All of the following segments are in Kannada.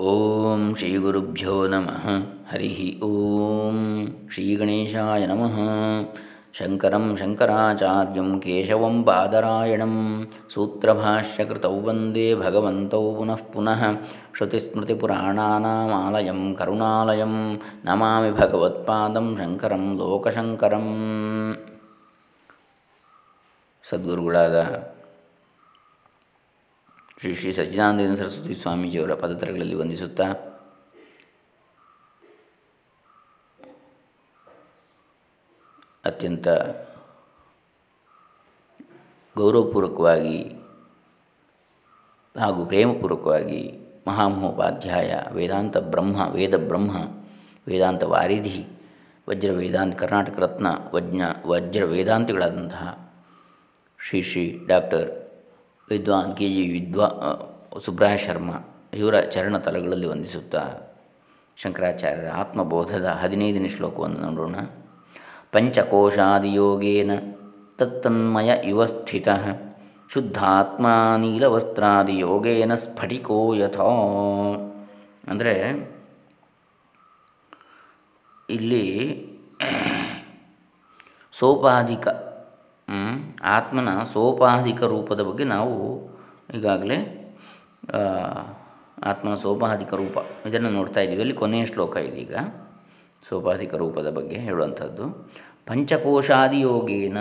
ಓಂ ಶ್ರೀ ಗುರುಭ್ಯೋ ನಮಃ ಹರಿ ಓಂ ಶ್ರೀ ಗಣೇಶಾಯ ನಮಃ ಶಂಕರಂ ಶಂಕರಾಚಾರ್ಯಂ ಕೇಶವಂ ಬಾದರಾಯಣಂ ಸೂತ್ರಭಾಷ್ಯಕೃತೌ ವಂದೇ ಭಗವಂತೌ ಪುನಃ ಪುನಃ ಶ್ರುತಿಸ್ಮೃತಿಪುರಾಣಾನಾಮಾಲಯಂ ಕರುಣಾಲಯಂ ನಮಾಮಿ ಭಗವತ್ಪಾದಂ ಶಂಕರಂ ಲೋಕಶಂಕರಂ ಸದ್ಗುರುಗಳಾದ ಶ್ರೀ ಶ್ರೀ ಸಚ್ಚಿದಾನಂದ ಸರಸ್ವತಿ ಸ್ವಾಮೀಜಿಯವರ ಪದತರಗಳಲ್ಲಿ ವಂದಿಸುತ್ತಾ ಅತ್ಯಂತ ಗೌರವಪೂರ್ವಕವಾಗಿ ಹಾಗೂ ಪ್ರೇಮಪೂರ್ವಕವಾಗಿ ಮಹಾಮಹೋಪಾಧ್ಯಾಯ ವೇದಾಂತ ಬ್ರಹ್ಮ, ವೇದ ಬ್ರಹ್ಮ, ವೇದಾಂತ ವಾರಿಧಿ, ವಜ್ರ ವೇದಾಂತ, ಕರ್ನಾಟಕ ರತ್ನ ವಜ್ಞ ವಜ್ರ ವೇದಾಂತಿಗಳಾದಂತಹ ಶ್ರೀ ಶ್ರೀ ಡಾಕ್ಟರ್ ವಿದ್ವಾನ್ ಕೆ ಜಿ ವಿದ್ವಾ ಸುಬ್ರಾಯ ಶರ್ಮ ಇವರ ಚರಣ ತಲಗಳಲ್ಲಿ ವಂದಿಸುತ್ತಾ ಶಂಕರಾಚಾರ್ಯರ ಆತ್ಮಬೋಧದ ಹದಿನೈದನೇ ಶ್ಲೋಕವನ್ನು ನೋಡೋಣ. ಪಂಚಕೋಶಾದಿಯೋಗೇನ ತತ್ತನ್ಮಯ ಇವಸ್ಥಿತಃ ಶುದ್ಧಾತ್ಮ ನೀಲವಸ್ತ್ರಾದಿಯೋಗೇನ ಸ್ಫಟಿಕೋ ಯಥೋ. ಅಂದರೆ ಇಲ್ಲಿ ಸೋಪಾಧಿಕ ಆತ್ಮನ ಸೋಪಾಧಿಕ ರೂಪದ ಬಗ್ಗೆ ನಾವು ಈಗಾಗಲೇ ಆತ್ಮನ ಸೋಪಾಧಿಕ ರೂಪ, ಇದನ್ನು ನೋಡ್ತಾ ಇದ್ದೀವಿ. ಅಲ್ಲಿ ಕೊನೆಯ ಶ್ಲೋಕ ಇದೀಗ, ಸೋಪಾಧಿಕ ರೂಪದ ಬಗ್ಗೆ ಹೇಳುವಂಥದ್ದು. ಪಂಚಕೋಶಾದಿಯೋಗೇನ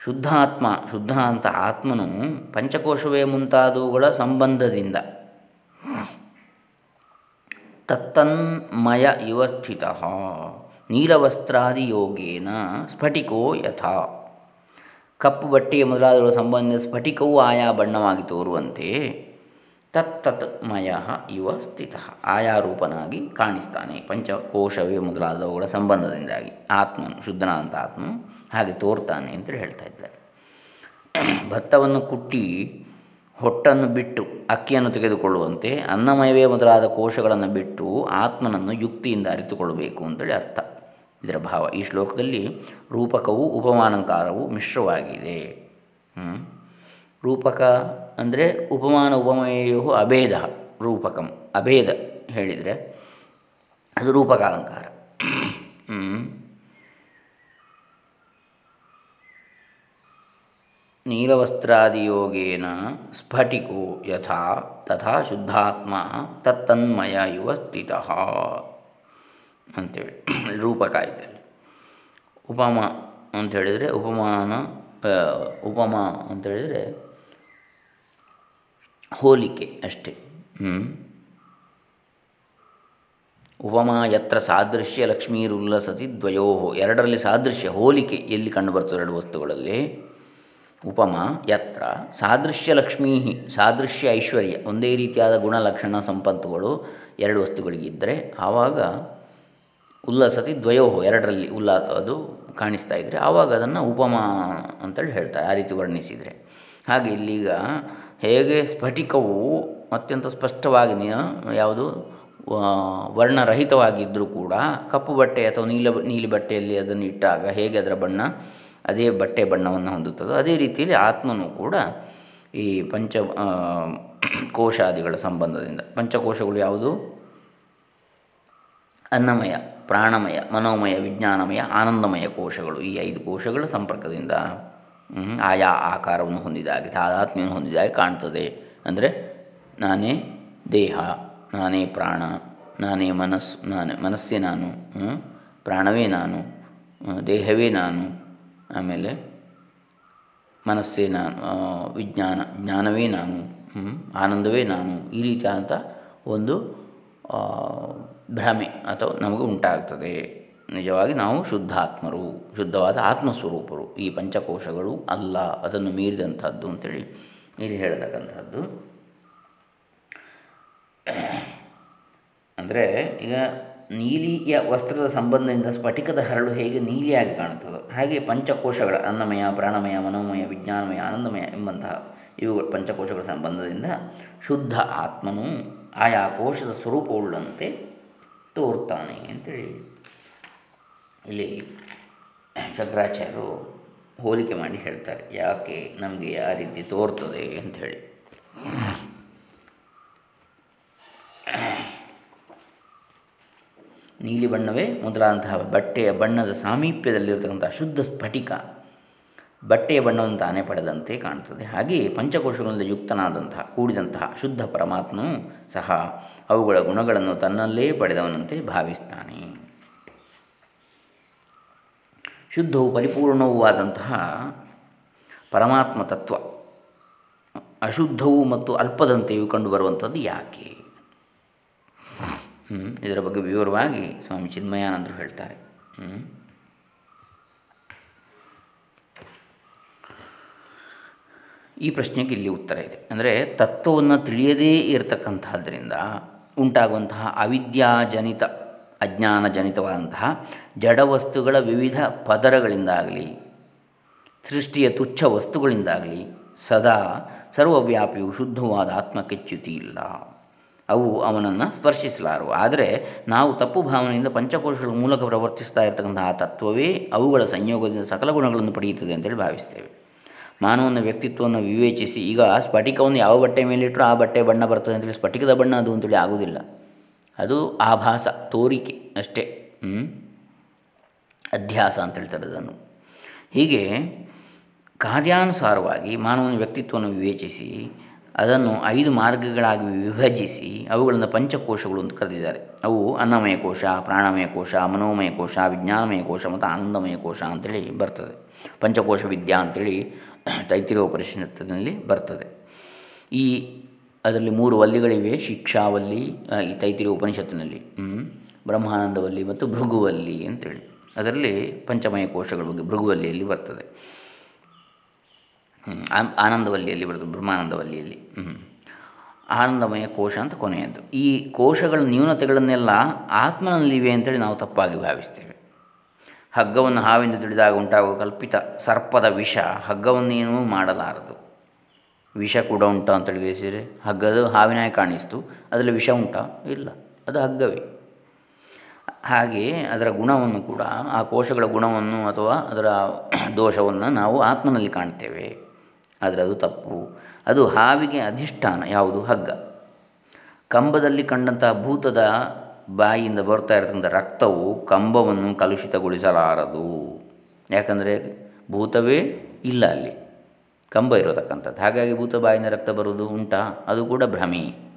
ಶುದ್ಧಾತ್ಮ, ಶುದ್ಧ ಅಂತ ಆತ್ಮನು ಪಂಚಕೋಶವೇ ಮುಂತಾದವುಗಳ ಸಂಬಂಧದಿಂದ ತತ್ತನ್ಮಯ ಇವ ಸ್ಥಿತ ನೀಲವಸ್ತ್ರಾದಿಯೋಗೇನ ಸ್ಫಟಿಕೋ ಯಥಾ. ಕಪ್ಪು ಬಟ್ಟೆಯ ಮೊದಲಾದವುಗಳ ಸಂಬಂಧ ಸ್ಫಟಿಕವೂ ಆಯಾ ಬಣ್ಣವಾಗಿ ತೋರುವಂತೆ ತತ್ತತ್ ಮಯ ಇವ ಸ್ಥಿತ. ಆಯಾ ರೂಪನಾಗಿ ಕಾಣಿಸ್ತಾನೆ. ಪಂಚಕೋಶವೇ ಮೊದಲಾದವುಗಳ ಸಂಬಂಧದಿಂದಾಗಿ. ಆತ್ಮನು ಶುದ್ಧನಾದಂಥ ಆತ್ಮನು ಹಾಗೆ ತೋರ್ತಾನೆ ಅಂತೇಳಿ ಹೇಳ್ತಾ ಇದ್ದಾರೆ. ಭತ್ತವನ್ನು ಕುಟ್ಟಿ ಹೊಟ್ಟನ್ನು ಬಿಟ್ಟು ಅಕ್ಕಿಯನ್ನು ತೆಗೆದುಕೊಳ್ಳುವಂತೆ ಅನ್ನಮಯವೇ ಮೊದಲಾದ ಕೋಶಗಳನ್ನು ಬಿಟ್ಟು ಆತ್ಮನನ್ನು ಯುಕ್ತಿಯಿಂದ ಅರಿತುಕೊಳ್ಳಬೇಕು ಅಂತೇಳಿ ಅರ್ಥ. ಇದರ ಭಾವ. ಈ ಶ್ಲೋಕದಲ್ಲಿ ರೂಪಕವು ಉಪಮಾನಂಕಾರವು ಮಿಶ್ರವಾಗಿದೆ. ರೂಪಕ ಅಂದರೆ ಉಪಮಾನ ಉಪಮೇಯು ಅಭೇದ, ರೂಪಕಂ, ಅಭೇದ ಹೇಳಿದರೆ ಅದು ರೂಪಕಾಲಂಕಾರ. ನೀಲವಸ್ತ್ರಾದಿಯೋಗೇನ ಸ್ಫಟಿಕೋ ಯಥಾ ತಥಾ ಶುದ್ಧಾತ್ಮ ತತ್ತನ್ಮಯ ಇವ ಸ್ಥಿತ ಅಂಥೇಳಿ ರೂಪಕ ಆಯ್ತಲ್ಲಿ ಉಪಮ ಅಂಥೇಳಿದರೆ ಉಪಮಾನ ಉಪಮ ಅಂಥೇಳಿದರೆ ಹೋಲಿಕೆ ಅಷ್ಟೇ. ಉಪಮಾ ಯತ್ರ ಸಾದೃಶ್ಯ ಲಕ್ಷ್ಮೀರುಲ್ಲಸತಿ ದ್ವಯೋ ಎರಡರಲ್ಲಿ ಸಾದೃಶ್ಯ, ಹೋಲಿಕೆ ಎಲ್ಲಿ ಕಂಡುಬರ್ತದೆ ಎರಡು ವಸ್ತುಗಳಲ್ಲಿ? ಉಪಮ ಯತ್ರ ಸಾದೃಶ್ಯ ಲಕ್ಷ್ಮೀ ಸಾದೃಶ್ಯ ಐಶ್ವರ್ಯ, ಒಂದೇ ರೀತಿಯಾದ ಗುಣಲಕ್ಷಣ ಸಂಪತ್ತುಗಳು ಎರಡು ವಸ್ತುಗಳಿಗಿದ್ದರೆ ಆವಾಗ ಉಲ್ಲಸತಿ ದ್ವಯೋ ಎರಡರಲ್ಲಿ ಉಲ್ಲ ಅದು ಕಾಣಿಸ್ತಾ ಇದ್ದರೆ ಆವಾಗ ಅದನ್ನು ಉಪಮ ಅಂತೇಳಿ ಹೇಳ್ತಾರೆ, ಆ ರೀತಿ ವರ್ಣಿಸಿದರೆ. ಹಾಗೆ ಇಲ್ಲಿಗ ಹೇಗೆ ಸ್ಫಟಿಕವು ಅತ್ಯಂತ ಸ್ಪಷ್ಟವಾಗಿ ಯಾವುದು ವರ್ಣರಹಿತವಾಗಿದ್ದರೂ ಕೂಡ ಕಪ್ಪು ಬಟ್ಟೆ ಅಥವಾ ನೀಲ, ನೀಲಿ ಬಟ್ಟೆಯಲ್ಲಿ ಅದನ್ನು ಇಟ್ಟಾಗ ಹೇಗೆ ಅದರ ಬಣ್ಣ, ಅದೇ ಬಟ್ಟೆ ಬಣ್ಣವನ್ನು ಹೊಂದುತ್ತದೋ ಅದೇ ರೀತಿಯಲ್ಲಿ ಆತ್ಮನು ಕೂಡ ಈ ಪಂಚ ಕೋಶಾದಿಗಳ ಸಂಬಂಧದಿಂದ, ಪಂಚಕೋಶಗಳು ಯಾವುದು? ಅನ್ನಮಯ. ಪ್ರಾಣಮಯ, ಮನೋಮಯ, ವಿಜ್ಞಾನಮಯ, ಆನಂದಮಯ ಕೋಶಗಳು. ಈ ಐದು ಕೋಶಗಳ ಸಂಪರ್ಕದಿಂದ ಆಯಾ ಆಕಾರವನ್ನು ಹೊಂದಿದಾಗೆ, ತಾದಾತ್ಮ್ಯವನ್ನು ಹೊಂದಿದಾಗೆ ಕಾಣ್ತದೆ. ಅಂದರೆ, ನಾನೇ ದೇಹ, ನಾನೇ ಪ್ರಾಣ, ನಾನೇ ಮನಸ್ಸು, ನಾನೇ ಮನಸ್ಸೇ ನಾನು ಪ್ರಾಣವೇ ನಾನು ದೇಹವೇ ನಾನು, ಆಮೇಲೆ ಮನಸ್ಸೇ ನಾನು ವಿಜ್ಞಾನ, ಜ್ಞಾನವೇ ನಾನು ಆನಂದವೇ ನಾನು, ಈ ರೀತಿಯಾದಂಥ ಒಂದು ಭ್ರಮೆ ಅಥವಾ ನಮಗೆ ಉಂಟಾಗ್ತದೆ. ನಿಜವಾಗಿ ನಾವು ಶುದ್ಧಾತ್ಮರು, ಶುದ್ಧವಾದ ಆತ್ಮಸ್ವರೂಪರು. ಈ ಪಂಚಕೋಶಗಳು ಅಲ್ಲ, ಅದನ್ನು ಮೀರಿದಂಥದ್ದು ಅಂತೇಳಿ ಇಲ್ಲಿ ಹೇಳತಕ್ಕಂಥದ್ದು. ಅಂದರೆ ಈಗ ನೀಲಿಯ ವಸ್ತ್ರದ ಸಂಬಂಧದಿಂದ ಸ್ಫಟಿಕದ ಹರಳು ಹೇಗೆ ನೀಲಿಯಾಗಿ ಕಾಣುತ್ತದೋ, ಹಾಗೆ ಪಂಚಕೋಶಗಳ ಅನ್ನಮಯ, ಪ್ರಾಣಮಯ, ಮನೋಮಯ, ವಿಜ್ಞಾನಮಯ, ಆನಂದಮಯ ಎಂಬಂತಹ ಇವುಗಳ ಪಂಚಕೋಶಗಳ ಸಂಬಂಧದಿಂದ ಶುದ್ಧ ಆತ್ಮನು ಆಯಾ ಕೋಶದ ಸ್ವರೂಪವುಳ್ಳಂತೆ ತೋರ್ತಾನೆ ಅಂತೇಳಿ ಇಲ್ಲಿ ಶಂಕರಾಚಾರ್ಯರು ಹೋಲಿಕೆ ಮಾಡಿ ಹೇಳ್ತಾರೆ. ಯಾಕೆ ನಮಗೆ ಆ ರೀತಿ ತೋರ್ತದೆ ಅಂಥೇಳಿ. ನೀಲಿ ಬಣ್ಣವೇ ಮೊದಲಾದಂತಹ ಬಟ್ಟೆಯ ಬಣ್ಣದ ಸಾಮೀಪ್ಯದಲ್ಲಿರತಕ್ಕಂಥ ಶುದ್ಧ ಸ್ಫಟಿಕ. ಬಟ್ಟೆಯ ಬಣ್ಣವನ್ನು ತಾನೇ ಪಡೆದಂತೆ ಕಾಣುತ್ತದೆ. ಹಾಗೆಯೇ ಪಂಚಕೋಶಗಳಿಂದ ಯುಕ್ತನಾದಂತಹ ಕೂಡಿದಂತಹ ಶುದ್ಧ ಪರಮಾತ್ಮನು ಸಹ ಅವುಗಳ ಗುಣಗಳನ್ನು ತನ್ನಲ್ಲೇ ಪಡೆದವನಂತೆ ಭಾವಿಸ್ತಾನೆ. ಶುದ್ಧವು ಪರಿಪೂರ್ಣವೂ ಆದಂತಹ ಪರಮಾತ್ಮ ತತ್ವ, ಅಶುದ್ಧವು ಮತ್ತು ಅಲ್ಪದಂತೆಯೂ ಕಂಡುಬರುವಂಥದ್ದು ಯಾಕೆ? ಇದರ ಬಗ್ಗೆ ವಿವರವಾಗಿ ಸ್ವಾಮಿ ಚಿನ್ಮಯಾನಂದರು ಹೇಳ್ತಾರೆ. ಈ ಪ್ರಶ್ನೆಗೆ ಇಲ್ಲಿ ಉತ್ತರ ಇದೆ. ಅಂದರೆ ತತ್ವವನ್ನು ತಿಳಿಯದೇ ಇರತಕ್ಕಂಥದ್ದರಿಂದ ಉಂಟಾಗುವಂತಹ ಅವಿದ್ಯಾಜನಿತ, ಅಜ್ಞಾನಜನಿತವಾದಂತಹ ಜಡವಸ್ತುಗಳ ವಿವಿಧ ಪದರಗಳಿಂದಾಗಲಿ, ಸೃಷ್ಟಿಯ ತುಚ್ಛ ವಸ್ತುಗಳಿಂದಾಗಲಿ ಸದಾ ಸರ್ವವ್ಯಾಪಿಯು ಶುದ್ಧವಾದ ಆತ್ಮಕ್ಕೆಚ್ಯುತಿ ಇಲ್ಲ. ಅವು ಅವನನ್ನು ಸ್ಪರ್ಶಿಸಲಾರು. ಆದರೆ ನಾವು ತಪ್ಪು ಭಾವನೆಯಿಂದ ಪಂಚಕೋಶಗಳ ಮೂಲಕ ಪ್ರವರ್ತಿಸ್ತಾ ಇರತಕ್ಕಂಥ ಆ ತತ್ವವೇ ಅವುಗಳ ಸಂಯೋಗದಿಂದ ಸಕಲ ಗುಣಗಳನ್ನು ಪಡೆಯುತ್ತದೆ ಅಂತೇಳಿ ಭಾವಿಸ್ತೇವೆ. ಮಾನವನ ವ್ಯಕ್ತಿತ್ವವನ್ನು ವಿವೇಚಿಸಿ, ಈಗ ಸ್ಫಟಿಕವನ್ನು ಯಾವ ಬಟ್ಟೆ ಮೇಲಿಟ್ಟರೂ ಆ ಬಟ್ಟೆ ಬಣ್ಣ ಬರ್ತದೆ ಅಂತೇಳಿ ಸ್ಫಟಿಕದ ಬಣ್ಣ ಅದು ಅಂತೇಳಿ ಆಗೋದಿಲ್ಲ ಅದು ಆಭಾಸ, ತೋರಿಕೆ ಅಷ್ಟೇ. ಅಧ್ಯಾಸ ಅಂತ ಹೇಳ್ತಾರೆ ಅದನ್ನು. ಹೀಗೆ ಕಾರ್ಯಾನುಸಾರವಾಗಿ ಮಾನವನ ವ್ಯಕ್ತಿತ್ವವನ್ನು ವಿವೇಚಿಸಿ ಅದನ್ನು ಐದು ಮಾರ್ಗಗಳಾಗಿ ವಿಭಜಿಸಿ ಅವುಗಳನ್ನು ಪಂಚಕೋಶಗಳು ಅಂತ ಕರೆದಿದ್ದಾರೆ. ಅವು ಅನ್ನಮಯ ಕೋಶ, ಪ್ರಾಣಮಯ ಕೋಶ, ಮನೋಮಯ ಕೋಶ, ವಿಜ್ಞಾನಮಯ ಕೋಶ ಮತ್ತು ಆನಂದಮಯ ಕೋಶ ಅಂತೇಳಿ ಬರ್ತದೆ. ಪಂಚಕೋಶ ವಿದ್ಯಾ ಅಂತೇಳಿ ತೈತಿರೋ ಪರಿಷತ್ತಿನಲ್ಲಿ ಬರ್ತದೆ. ಈ ಅದರಲ್ಲಿ ಮೂರು ವಲ್ಲಿಗಳಿವೆ, ಶಿಕ್ಷಾವಲ್ಲಿ ಈ ತೈತಿರಿ ಉಪನಿಷತ್ತಿನಲ್ಲಿ. ಬ್ರಹ್ಮಾನಂದವಲ್ಲಿ ಮತ್ತು ಭೃಗುವಲ್ಲಿ ಅಂತೇಳಿ. ಅದರಲ್ಲಿ ಪಂಚಮಯ ಕೋಶಗಳ ಬಗ್ಗೆ ಭೃಗುವಲ್ಲಿಯಲ್ಲಿ ಬರ್ತದೆ. ಆನಂದವಲ್ಲಿಯಲ್ಲಿ ಬರೆದು, ಬ್ರಹ್ಮಾನಂದವಲ್ಲಿಯಲ್ಲಿ. ಆನಂದಮಯ ಕೋಶ ಅಂತ ಕೊನೆಯದ್ದು. ಈ ಕೋಶಗಳ ನ್ಯೂನತೆಗಳನ್ನೆಲ್ಲ ಆತ್ಮನಲ್ಲಿವೆ ಅಂತೇಳಿ ನಾವು ತಪ್ಪಾಗಿ ಭಾವಿಸ್ತೇವೆ. ಹಗ್ಗವನ್ನು ಹಾವಿಂದ ತಿಳಿದಾಗ ಉಂಟಾಗುವ ಕಲ್ಪಿತ ಸರ್ಪದ ವಿಷ ಹಗ್ಗವನ್ನೇನೂ ಮಾಡಲಾರದು. ವಿಷ ಕೂಡ ಉಂಟಾ ಅಂತೇಳಿ ತಿಳಿಸಿದರೆ, ಹಗ್ಗದ ಹಾವಿನಾಯ ಕಾಣಿಸ್ತು, ಅದರಲ್ಲಿ ವಿಷ ಉಂಟಾ? ಇಲ್ಲ, ಅದು ಹಗ್ಗವೇ. ಹಾಗೆ ಅದರ ಗುಣವನ್ನು ಕೂಡ, ಆ ಕೋಶಗಳ ಗುಣವನ್ನು ಅಥವಾ ಅದರ ದೋಷವನ್ನು ನಾವು ಆತ್ಮನಲ್ಲಿ ಕಾಣ್ತೇವೆ. ಆದರೆ ಅದು ತಪ್ಪು. ಅದು ಹಾವಿಗೆ ಅಧಿಷ್ಠಾನ, ಯಾವುದು? ಹಗ್ಗ. ಕಂಬದಲ್ಲಿ ಕಂಡಂತಹ ಭೂತದ ಬಾಯಿಯಿಂದ ಬರ್ತಾ ಇರತಕ್ಕಂಥ ರಕ್ತವು ಕಂಬವನ್ನು ಕಲುಷಿತಗೊಳಿಸಲಾರದು. ಯಾಕಂದರೆ ಭೂತವೇ ಇಲ್ಲ ಅಲ್ಲಿ. ಕಂಬ ಇರತಕ್ಕಂಥದ್ದು. ಹಾಗಾಗಿ ಭೂತ ಬಾಯಿಂದ ರಕ್ತ ಬರುವುದು ಉಂಟಾ? ಅದು ಕೂಡ ಭ್ರಮೆ.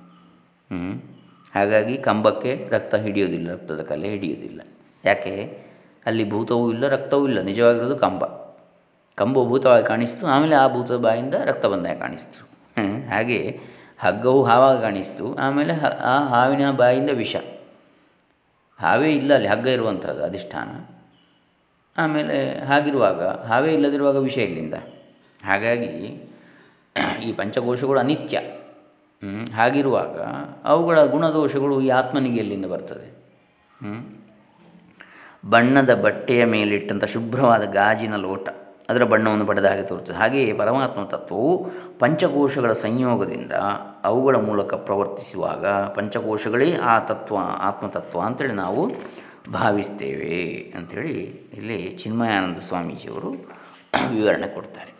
ಹಾಗಾಗಿ ಕಂಬಕ್ಕೆ ರಕ್ತ ಹಿಡಿಯೋದಿಲ್ಲ, ರಕ್ತದ ಕಲೆ ಹಿಡಿಯೋದಿಲ್ಲ. ಯಾಕೆ? ಅಲ್ಲಿ ಭೂತವೂ ಇಲ್ಲ, ರಕ್ತವೂ ಇಲ್ಲ. ನಿಜವಾಗಿರೋದು ಕಂಬ. ಕಂಬ ಭೂತವಾಗಿ ಕಾಣಿಸ್ತು, ಆಮೇಲೆ ಆ ಭೂತದ ಬಾಯಿಂದ ರಕ್ತ ಬಂದಾಗ ಕಾಣಿಸ್ತು. ಹಾಗೆ ಹಗ್ಗವು ಹಾವಾಗಿ ಕಾಣಿಸ್ತು, ಆಮೇಲೆ ಆ ಹಾವಿನ ಬಾಯಿಂದ ವಿಷ. ಹಾವೇ ಇಲ್ಲ ಅಲ್ಲಿ, ಹಗ್ಗ ಇರುವಂಥದ್ದು ಅಧಿಷ್ಠಾನ. ಆಮೇಲೆ ಹಾಗಿರುವಾಗ, ಹಾವೇ ಇಲ್ಲದಿರುವಾಗ ವಿಷ ಇಲ್ಲಿಂದ ಹಾಗಾಗಿ ಈ ಪಂಚಕೋಶಗಳು ಅನಿತ್ಯ. ಹಾಗಿರುವಾಗ ಅವುಗಳ ಗುಣದೋಷಗಳು ಈ ಆತ್ಮನಿಗೆ ಎಲ್ಲಿಂದ ಬರ್ತದೆ? ಬಣ್ಣದ ಬಟ್ಟೆಯ ಮೇಲಿಟ್ಟಂಥ ಶುಭ್ರವಾದ ಗಾಜಿನ ಲೋಟ. ಅದರ ಬಣ್ಣವನ್ನು ಪಡೆದ ಹಾಗೆ ತೋರುತ್ತದೆ. ಹಾಗೆಯೇ ಪರಮಾತ್ಮ ತತ್ವವು ಪಂಚಕೋಶಗಳ ಸಂಯೋಗದಿಂದ ಅವುಗಳ ಮೂಲಕ ಪ್ರವರ್ತಿಸುವಾಗ ಪಂಚಕೋಶಗಳೇ ಆ ತತ್ವ, ಆತ್ಮತತ್ವ ಅಂತೇಳಿ ನಾವು ಭಾವಿಸ್ತೇವೆ ಅಂಥೇಳಿ ಇಲ್ಲಿ ಚಿನ್ಮಯಾನಂದ ಸ್ವಾಮೀಜಿಯವರು ವಿವರಣೆ ಕೊಡ್ತಾರೆ.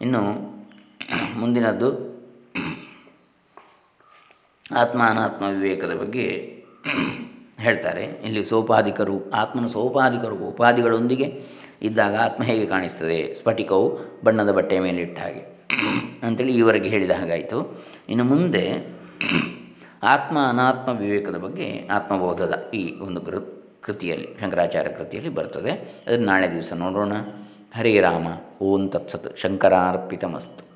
ಇನ್ನು ಮುಂದಿನದ್ದು ಆತ್ಮ ಅನಾತ್ಮ ವಿವೇಕದ ಬಗ್ಗೆ ಹೇಳ್ತಾರೆ. ಇಲ್ಲಿ ಸೋಪಾಧಿಕರು ಆತ್ಮನ ಸೋಪಾಧಿಕರು ಉಪಾಧಿಗಳೊಂದಿಗೆ ಇದ್ದಾಗ ಆತ್ಮ ಹೇಗೆ ಕಾಣಿಸ್ತದೆ? ಸ್ಫಟಿಕವು ಬಣ್ಣದ ಬಟ್ಟೆಯ ಮೇಲೆ ಇಟ್ಟ ಹಾಗೆ. ಅಂಥೇಳಿ ಈವರೆಗೆ ಹೇಳಿದ ಹಾಗಾಯಿತು. ಇನ್ನು ಮುಂದೆ ಆತ್ಮ ಅನಾತ್ಮ ವಿವೇಕದ ಬಗ್ಗೆ ಆತ್ಮಬೋಧದ ಈ ಒಂದು ಕೃ, ಕೃತಿಯಲ್ಲಿ, ಶಂಕರಾಚಾರ್ಯ ಕೃತಿಯಲ್ಲಿ ಬರ್ತದೆ. ಅದನ್ನು ನಾಳೆ ದಿವಸ ನೋಡೋಣ. ಹರೇ ರಾಮ. ಓಂ ತತ್ಸತ್. ಶಂಕರಾರ್ಪಿತಮಸ್ತು.